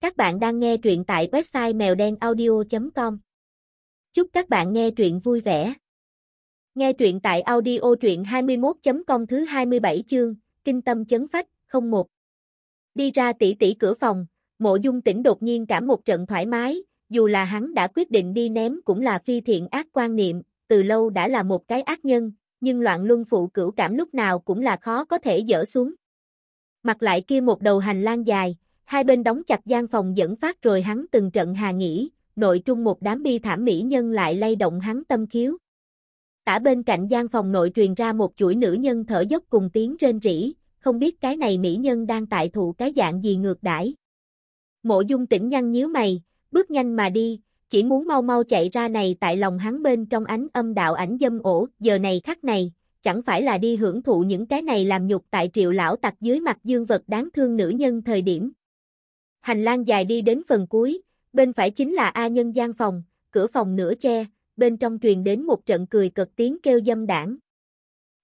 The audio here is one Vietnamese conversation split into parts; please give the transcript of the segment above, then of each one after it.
Các bạn đang nghe truyện tại website mèo đen audio.com. Chúc các bạn nghe truyện vui vẻ. Nghe truyện tại audio truyện 21.com thứ 27 chương, kinh tâm chấn phách, 01. Đi ra tỷ tỷ cửa phòng, mộ dung tỉnh đột nhiên cảm một trận thoải mái, dù là hắn đã quyết định đi ném cũng là phi thiện ác quan niệm, từ lâu đã là một cái ác nhân, nhưng loạn luân phụ cửu cảm lúc nào cũng là khó có thể dỡ xuống. Mặt lại kia một đầu hành lang dài, hai bên đóng chặt gian phòng dẫn phát rồi hắn từng trận hà nghỉ, nội trung một đám bi thảm mỹ nhân lại lay động hắn tâm khiếu. Tả bên cạnh gian phòng nội truyền ra một chuỗi nữ nhân thở dốc cùng tiếng rên rỉ, không biết cái này mỹ nhân đang tại thụ cái dạng gì ngược đãi. Mộ dung tỉnh nhăn nhíu mày, bước nhanh mà đi, chỉ muốn mau mau chạy ra này tại lòng hắn bên trong ánh âm đạo ảnh dâm ổ, giờ này khắc này, chẳng phải là đi hưởng thụ những cái này làm nhục tại triệu lão tặc dưới mặt dương vật đáng thương nữ nhân thời điểm. Hành lang dài đi đến phần cuối, bên phải chính là A nhân gian phòng, cửa phòng nửa che, bên trong truyền đến một trận cười cực tiếng kêu dâm đảng.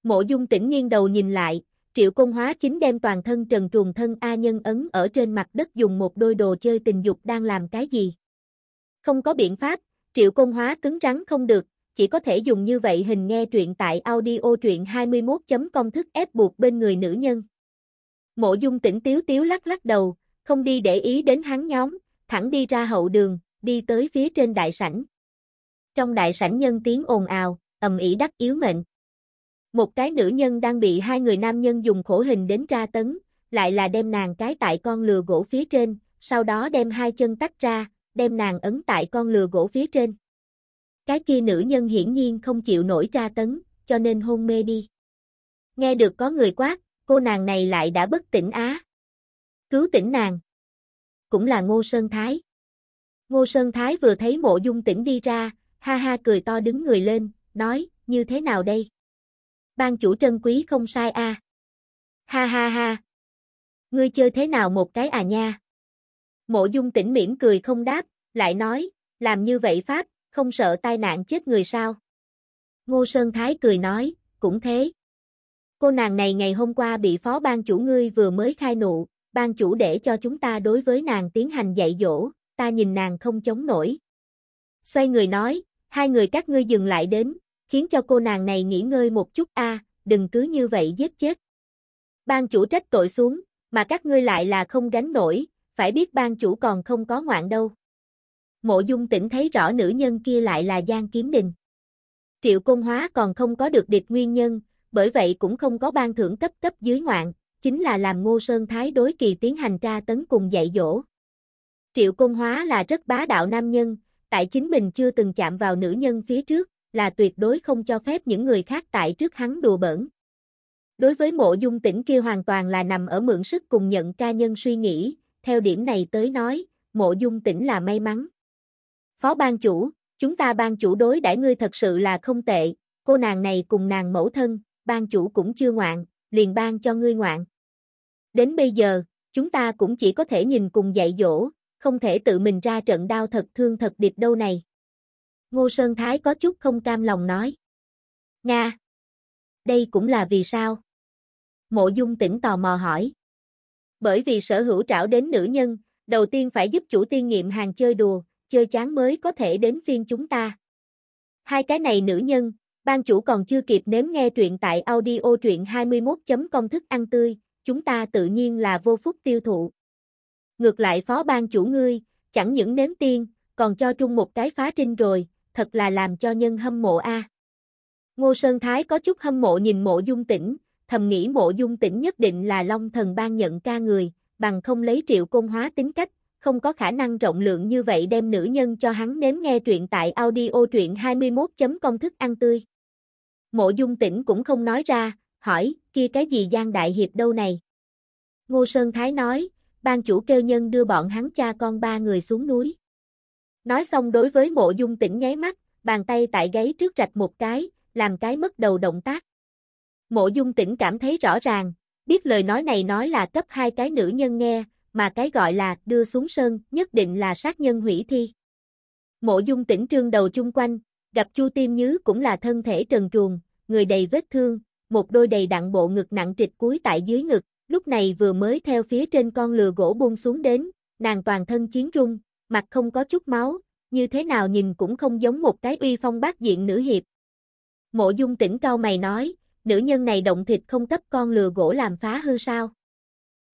Mộ dung tỉnh nghiêng đầu nhìn lại, triệu công hóa chính đem toàn thân trần truồng thân A nhân ấn ở trên mặt đất dùng một đôi đồ chơi tình dục đang làm cái gì. Không có biện pháp, triệu công hóa cứng rắn không được, chỉ có thể dùng như vậy hình nghe truyện tại audio truyện 21.com thức ép buộc bên người nữ nhân. Mộ dung tỉnh tiếu tiếu lắc lắc đầu, không đi để ý đến hắn nhóm, thẳng đi ra hậu đường, đi tới phía trên đại sảnh. Trong đại sảnh nhân tiếng ồn ào, ầm ĩ đắc yếu mệnh. Một cái nữ nhân đang bị hai người nam nhân dùng khổ hình đến tra tấn, lại là đem nàng cái tại con lừa gỗ phía trên, sau đó đem hai chân tách ra, đem nàng ấn tại con lừa gỗ phía trên. Cái kia nữ nhân hiển nhiên không chịu nổi tra tấn, cho nên hôn mê đi. Nghe được có người quát, cô nàng này lại đã bất tỉnh á. Cứu tỉnh nàng. Cũng là Ngô Sơn Thái. Ngô Sơn Thái vừa thấy mộ dung tỉnh đi ra, ha ha cười to đứng người lên, nói, như thế nào đây? Ban chủ trân quý không sai a. Ha ha ha. Ngươi chơi thế nào một cái à nha? Mộ dung tỉnh mỉm cười không đáp, lại nói, làm như vậy Pháp, không sợ tai nạn chết người sao? Ngô Sơn Thái cười nói, cũng thế. Cô nàng này ngày hôm qua bị phó ban chủ ngươi vừa mới khai nụ, ban chủ để cho chúng ta đối với nàng tiến hành dạy dỗ, ta nhìn nàng không chống nổi. Xoay người nói, hai người các ngươi dừng lại đến, khiến cho cô nàng này nghỉ ngơi một chút a, đừng cứ như vậy giết chết. Ban chủ trách tội xuống, mà các ngươi lại là không gánh nổi, phải biết ban chủ còn không có ngoạn đâu. Mộ dung tỉnh thấy rõ nữ nhân kia lại là Giang Kiếm Đình. Triệu Công Hóa còn không có được địch nguyên nhân, bởi vậy cũng không có ban thưởng cấp cấp dưới ngoạn, chính là làm Ngô Sơn Thái đối kỳ tiến hành tra tấn cùng dạy dỗ. Triệu Công Hóa là rất bá đạo nam nhân, tại chính mình chưa từng chạm vào nữ nhân phía trước, là tuyệt đối không cho phép những người khác tại trước hắn đùa bỡn. Đối với mộ dung tỉnh kia hoàn toàn là nằm ở mượn sức cùng nhận ca nhân suy nghĩ, theo điểm này tới nói, mộ dung tỉnh là may mắn. Phó ban chủ, chúng ta ban chủ đối đãi ngươi thật sự là không tệ, cô nàng này cùng nàng mẫu thân, ban chủ cũng chưa ngoạn, liền ban cho ngươi ngoạn. Đến bây giờ, chúng ta cũng chỉ có thể nhìn cùng dạy dỗ, không thể tự mình ra trận đao thật thương thật điệp đâu này. Ngô Sơn Thái có chút không cam lòng nói. Nga! Đây cũng là vì sao? Mộ dung tỉnh tò mò hỏi. Bởi vì sở hữu trảo đến nữ nhân, đầu tiên phải giúp chủ tiên nghiệm hàng chơi đùa, chơi chán mới có thể đến phiên chúng ta. Hai cái này nữ nhân, ban chủ còn chưa kịp nếm nghe truyện tại audio truyện 21.com thức ăn tươi, chúng ta tự nhiên là vô phúc tiêu thụ. Ngược lại phó ban chủ ngươi, chẳng những nếm tiên, còn cho trung một cái phá trinh rồi, thật là làm cho nhân hâm mộ a. Ngô Sơn Thái có chút hâm mộ nhìn mộ dung tỉnh, thầm nghĩ mộ dung tỉnh nhất định là long thần ban nhận ca người, bằng không lấy triệu công hóa tính cách, không có khả năng rộng lượng như vậy đem nữ nhân cho hắn nếm nghe truyện tại audio truyện 21.com thức ăn tươi. Mộ dung tỉnh cũng không nói ra, hỏi, kia cái gì Giang Đại Hiệp đâu này? Ngô Sơn Thái nói, ban chủ kêu nhân đưa bọn hắn cha con ba người xuống núi. Nói xong đối với mộ dung tỉnh nháy mắt, bàn tay tại gáy trước rạch một cái, làm cái mất đầu động tác. Mộ dung tỉnh cảm thấy rõ ràng, biết lời nói này nói là cấp hai cái nữ nhân nghe, mà cái gọi là đưa xuống sơn nhất định là sát nhân hủy thi. Mộ dung tỉnh trương đầu chung quanh, gặp Chu Tiêm Nhứ cũng là thân thể trần truồng, người đầy vết thương, một đôi đầy đặn bộ ngực nặng trịch cuối tại dưới ngực, lúc này vừa mới theo phía trên con lừa gỗ buông xuống đến, nàng toàn thân chiến rung, mặt không có chút máu, như thế nào nhìn cũng không giống một cái uy phong bác diện nữ hiệp. Mộ dung tỉnh cao mày nói, nữ nhân này động thịt không cấp con lừa gỗ làm phá hư sao.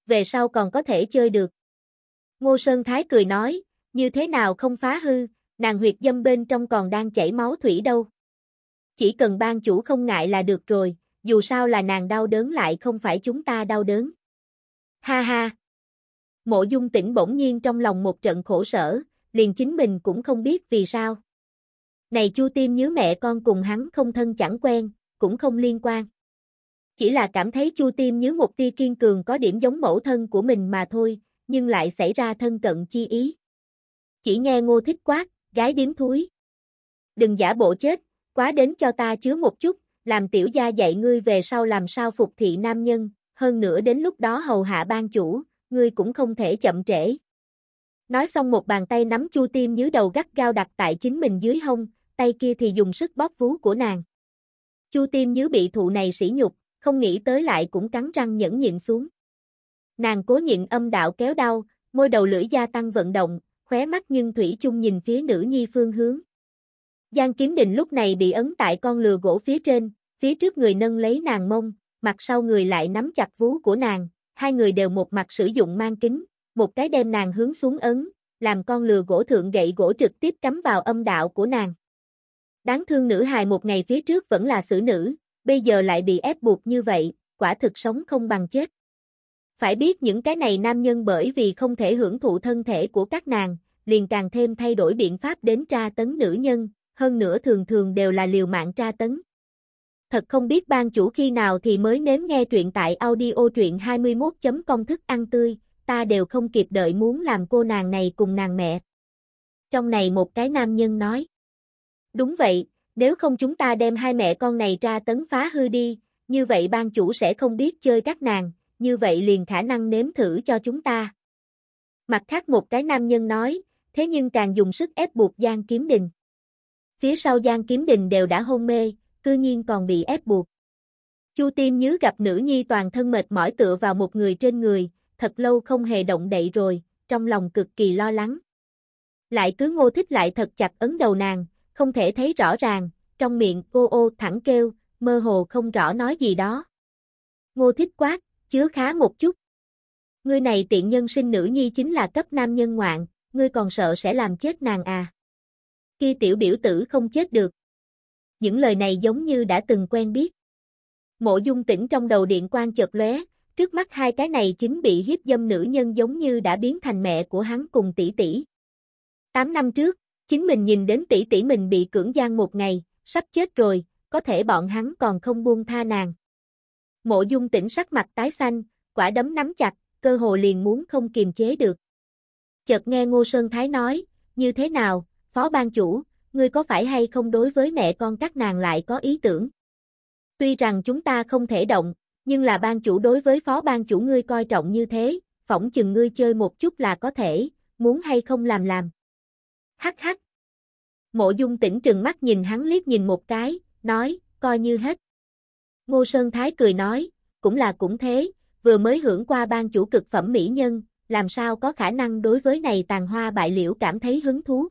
Về sau còn có thể chơi được. Ngô Sơn Thái cười nói, như thế nào không phá hư, nàng huyệt dâm bên trong còn đang chảy máu thủy đâu. Chỉ cần ban chủ không ngại là được rồi, dù sao là nàng đau đớn lại không phải chúng ta đau đớn. Ha ha! Mộ dung tỉnh bỗng nhiên trong lòng một trận khổ sở, liền chính mình cũng không biết vì sao. Này chu tim nhớ mẹ con cùng hắn không thân chẳng quen, cũng không liên quan. Chỉ là cảm thấy chu tim nhớ một tia kiên cường có điểm giống mẫu thân của mình mà thôi, nhưng lại xảy ra thân cận chi ý. Chỉ nghe ngô thích quát, gái điếm thúi. Đừng giả bộ chết, quá đến cho ta chứa một chút, làm tiểu gia dạy ngươi về sau làm sao phục thị nam nhân, hơn nữa đến lúc đó hầu hạ ban chủ, ngươi cũng không thể chậm trễ. Nói xong một bàn tay nắm chu tim dưới đầu gắt gao đặt tại chính mình dưới hông, tay kia thì dùng sức bóp vú của nàng. Chu tim dưới bị thụ này sỉ nhục, không nghĩ tới lại cũng cắn răng nhẫn nhịn xuống. Nàng cố nhịn âm đạo kéo đau, môi đầu lưỡi gia tăng vận động, khóe mắt nhưng thủy chung nhìn phía nữ nhi phương hướng. Giang Kiếm Đình lúc này bị ấn tại con lừa gỗ phía trên, phía trước người nâng lấy nàng mông, mặt sau người lại nắm chặt vú của nàng, hai người đều một mặt sử dụng mang kính, một cái đem nàng hướng xuống ấn, làm con lừa gỗ thượng gậy gỗ trực tiếp cắm vào âm đạo của nàng. Đáng thương nữ hài một ngày phía trước vẫn là xử nữ, bây giờ lại bị ép buộc như vậy, quả thực sống không bằng chết. Phải biết những cái này nam nhân bởi vì không thể hưởng thụ thân thể của các nàng, liền càng thêm thay đổi biện pháp đến tra tấn nữ nhân, hơn nữa thường thường đều là liều mạng tra tấn. Thật không biết ban chủ khi nào thì mới nếm nghe truyện tại audio truyện 21.công thức ăn tươi, ta đều không kịp đợi muốn làm cô nàng này cùng nàng mẹ. Trong này một cái nam nhân nói. Đúng vậy, nếu không chúng ta đem hai mẹ con này ra tấn phá hư đi, như vậy ban chủ sẽ không biết chơi các nàng, như vậy liền khả năng nếm thử cho chúng ta. Mặt khác một cái nam nhân nói, thế nhưng càng dùng sức ép buộc Giang Kiếm Đình. Phía sau Giang Kiếm Đình đều đã hôn mê, cư nhiên còn bị ép buộc. Chu Tiêm nhớ gặp nữ nhi toàn thân mệt mỏi tựa vào một người trên người, thật lâu không hề động đậy rồi, trong lòng cực kỳ lo lắng. Lại cứ ngô thích lại thật chặt ấn đầu nàng, không thể thấy rõ ràng, trong miệng cô ô thẳng kêu, mơ hồ không rõ nói gì đó. Ngô thích quát, chứa khá một chút. Ngươi này tiện nhân sinh nữ nhi chính là cấp nam nhân ngoạn, ngươi còn sợ sẽ làm chết nàng à. Kia tiểu biểu tử không chết được. Những lời này giống như đã từng quen biết. Mộ dung tỉnh trong đầu điện quan chợt lóe, trước mắt hai cái này chính bị hiếp dâm nữ nhân giống như đã biến thành mẹ của hắn cùng tỷ tỷ. Tám năm trước, chính mình nhìn đến tỷ tỷ mình bị cưỡng gian một ngày, sắp chết rồi, có thể bọn hắn còn không buông tha nàng. Mộ dung tỉnh sắc mặt tái xanh, quả đấm nắm chặt, cơ hồ liền muốn không kiềm chế được. Chợt nghe Ngô Sơn Thái nói, như thế nào, phó ban chủ, ngươi có phải hay không đối với mẹ con các nàng lại có ý tưởng? Tuy rằng chúng ta không thể động, nhưng là ban chủ đối với phó ban chủ ngươi coi trọng như thế, phỏng chừng ngươi chơi một chút là có thể, muốn hay không làm làm. Hắc hắc. Mộ dung tỉnh trừng mắt nhìn hắn liếc nhìn một cái, nói, coi như hết. Ngô Sơn Thái cười nói, cũng là cũng thế, vừa mới hưởng qua ban chủ cực phẩm mỹ nhân, làm sao có khả năng đối với này tàn hoa bại liễu cảm thấy hứng thú.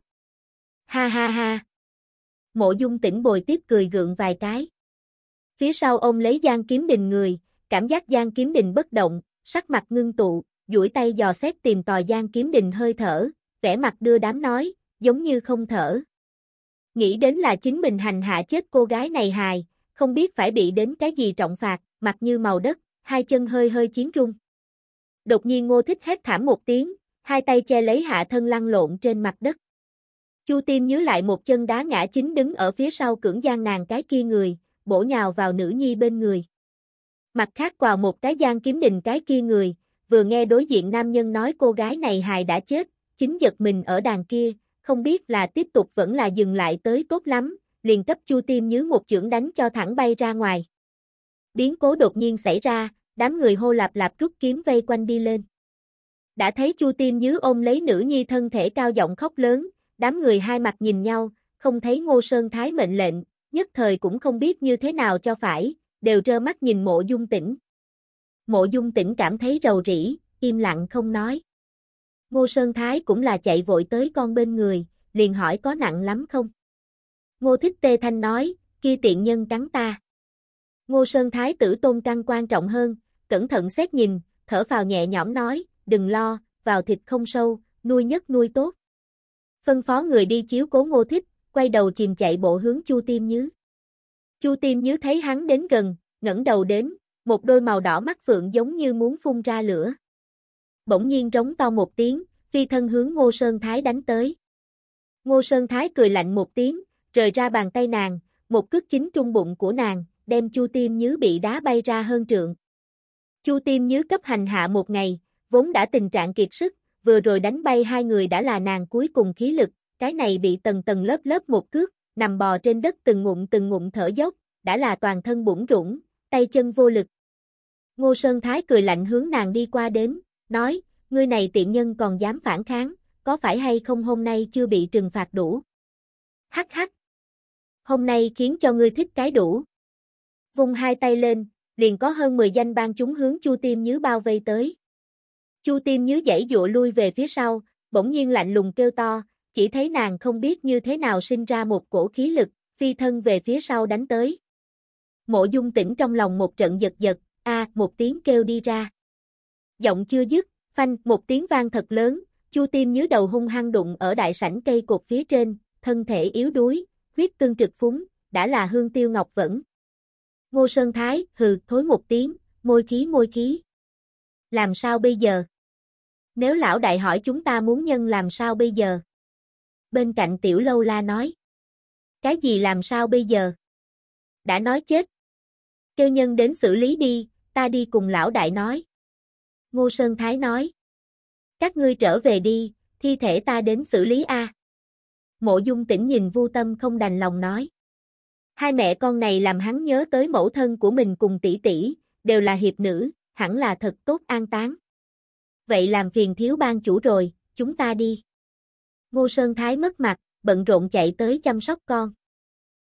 Ha ha ha. Mộ dung tỉnh bồi tiếp cười gượng vài cái. Phía sau ông lấy Giang Kiếm Đình người, cảm giác Giang Kiếm Đình bất động, sắc mặt ngưng tụ, duỗi tay dò xét tìm tòi Giang Kiếm Đình hơi thở, vẻ mặt đưa đám nói, giống như không thở. Nghĩ đến là chính mình hành hạ chết cô gái này hài, không biết phải bị đến cái gì trọng phạt, mặt như màu đất, hai chân hơi hơi chiến rung. Đột nhiên ngô thích hét thảm một tiếng, hai tay che lấy hạ thân lăn lộn trên mặt đất. Chu Tiêm nhớ lại một chân đá ngã chính đứng ở phía sau cưỡng gian nàng cái kia người, bổ nhào vào nữ nhi bên người. Mặt khác quào một cái gian kiếm đình cái kia người, vừa nghe đối diện nam nhân nói cô gái này hài đã chết, chính giật mình ở đàn kia, không biết là tiếp tục vẫn là dừng lại tới tốt lắm, liền cấp Chu Tiêm nhớ một chưởng đánh cho thẳng bay ra ngoài. Biến cố đột nhiên xảy ra, đám người hô lạp lạp rút kiếm vây quanh đi lên. Đã thấy Chu Tiêm nhớ ôm lấy nữ nhi thân thể cao giọng khóc lớn, đám người hai mặt nhìn nhau, không thấy Ngô Sơn Thái mệnh lệnh, nhất thời cũng không biết như thế nào cho phải, đều trơ mắt nhìn mộ dung tỉnh. Mộ dung tỉnh cảm thấy rầu rĩ, im lặng không nói. Ngô Sơn Thái cũng là chạy vội tới con bên người, liền hỏi có nặng lắm không? Ngô Thích Tê Thanh nói, kia tiện nhân cắn ta. Ngô Sơn Thái tử tôn căn quan trọng hơn, cẩn thận xét nhìn, thở phào nhẹ nhõm nói, đừng lo, vào thịt không sâu, nuôi nhất nuôi tốt. Phân phó người đi chiếu cố Ngô Thích, quay đầu chìm chạy bộ hướng Chu Tiêm Nhứ. Chu Tiêm Nhứ thấy hắn đến gần, ngẩng đầu đến, một đôi màu đỏ mắt phượng giống như muốn phun ra lửa. Bỗng nhiên trống to một tiếng, phi thân hướng Ngô Sơn Thái đánh tới. Ngô Sơn Thái cười lạnh một tiếng, rời ra bàn tay nàng, một cước chính trung bụng của nàng, đem Chu Tiêm Nhứ bị đá bay ra hơn trượng. Chu Tiêm Nhứ cấp hành hạ một ngày, vốn đã tình trạng kiệt sức, vừa rồi đánh bay hai người đã là nàng cuối cùng khí lực, cái này bị tầng tầng lớp lớp một cước, nằm bò trên đất từng ngụm từng ngụm thở dốc, đã là toàn thân bủng rủng, tay chân vô lực. Ngô Sơn Thái cười lạnh hướng nàng đi qua đến, nói, ngươi này tiện nhân còn dám phản kháng, có phải hay không hôm nay chưa bị trừng phạt đủ? Hắc hắc. Hôm nay khiến cho ngươi thích cái đủ. Vung hai tay lên, liền có hơn 10 danh ban chúng hướng Chu Tiêm Nhứ bao vây tới. Chu Tiêm nhớ dãy dụa lui về phía sau, bỗng nhiên lạnh lùng kêu to, chỉ thấy nàng không biết như thế nào sinh ra một cổ khí lực, phi thân về phía sau đánh tới. Mộ dung tỉnh trong lòng một trận giật giật, a một tiếng kêu đi ra. Giọng chưa dứt, phanh, một tiếng vang thật lớn, chu tim nhớ đầu hung hăng đụng ở đại sảnh cây cột phía trên, thân thể yếu đuối, huyết tương trực phúng, đã là hương tiêu ngọc vẫn. Ngô Sơn Thái, hừ, thối một tiếng, môi khí môi khí. Làm sao bây giờ? Nếu lão đại hỏi chúng ta muốn nhân làm sao bây giờ? Bên cạnh tiểu lâu la nói. Cái gì làm sao bây giờ? Đã nói chết. Kêu nhân đến xử lý đi, ta đi cùng lão đại nói. Ngô Sơn Thái nói. Các ngươi trở về đi, thi thể ta đến xử lý A. Mộ dung tỉnh nhìn vu tâm không đành lòng nói. Hai mẹ con này làm hắn nhớ tới mẫu thân của mình cùng tỷ tỷ, đều là hiệp nữ, hẳn là thật tốt an táng. Vậy làm phiền thiếu ban chủ rồi, chúng ta đi. Ngô Sơn Thái mất mặt, bận rộn chạy tới chăm sóc con.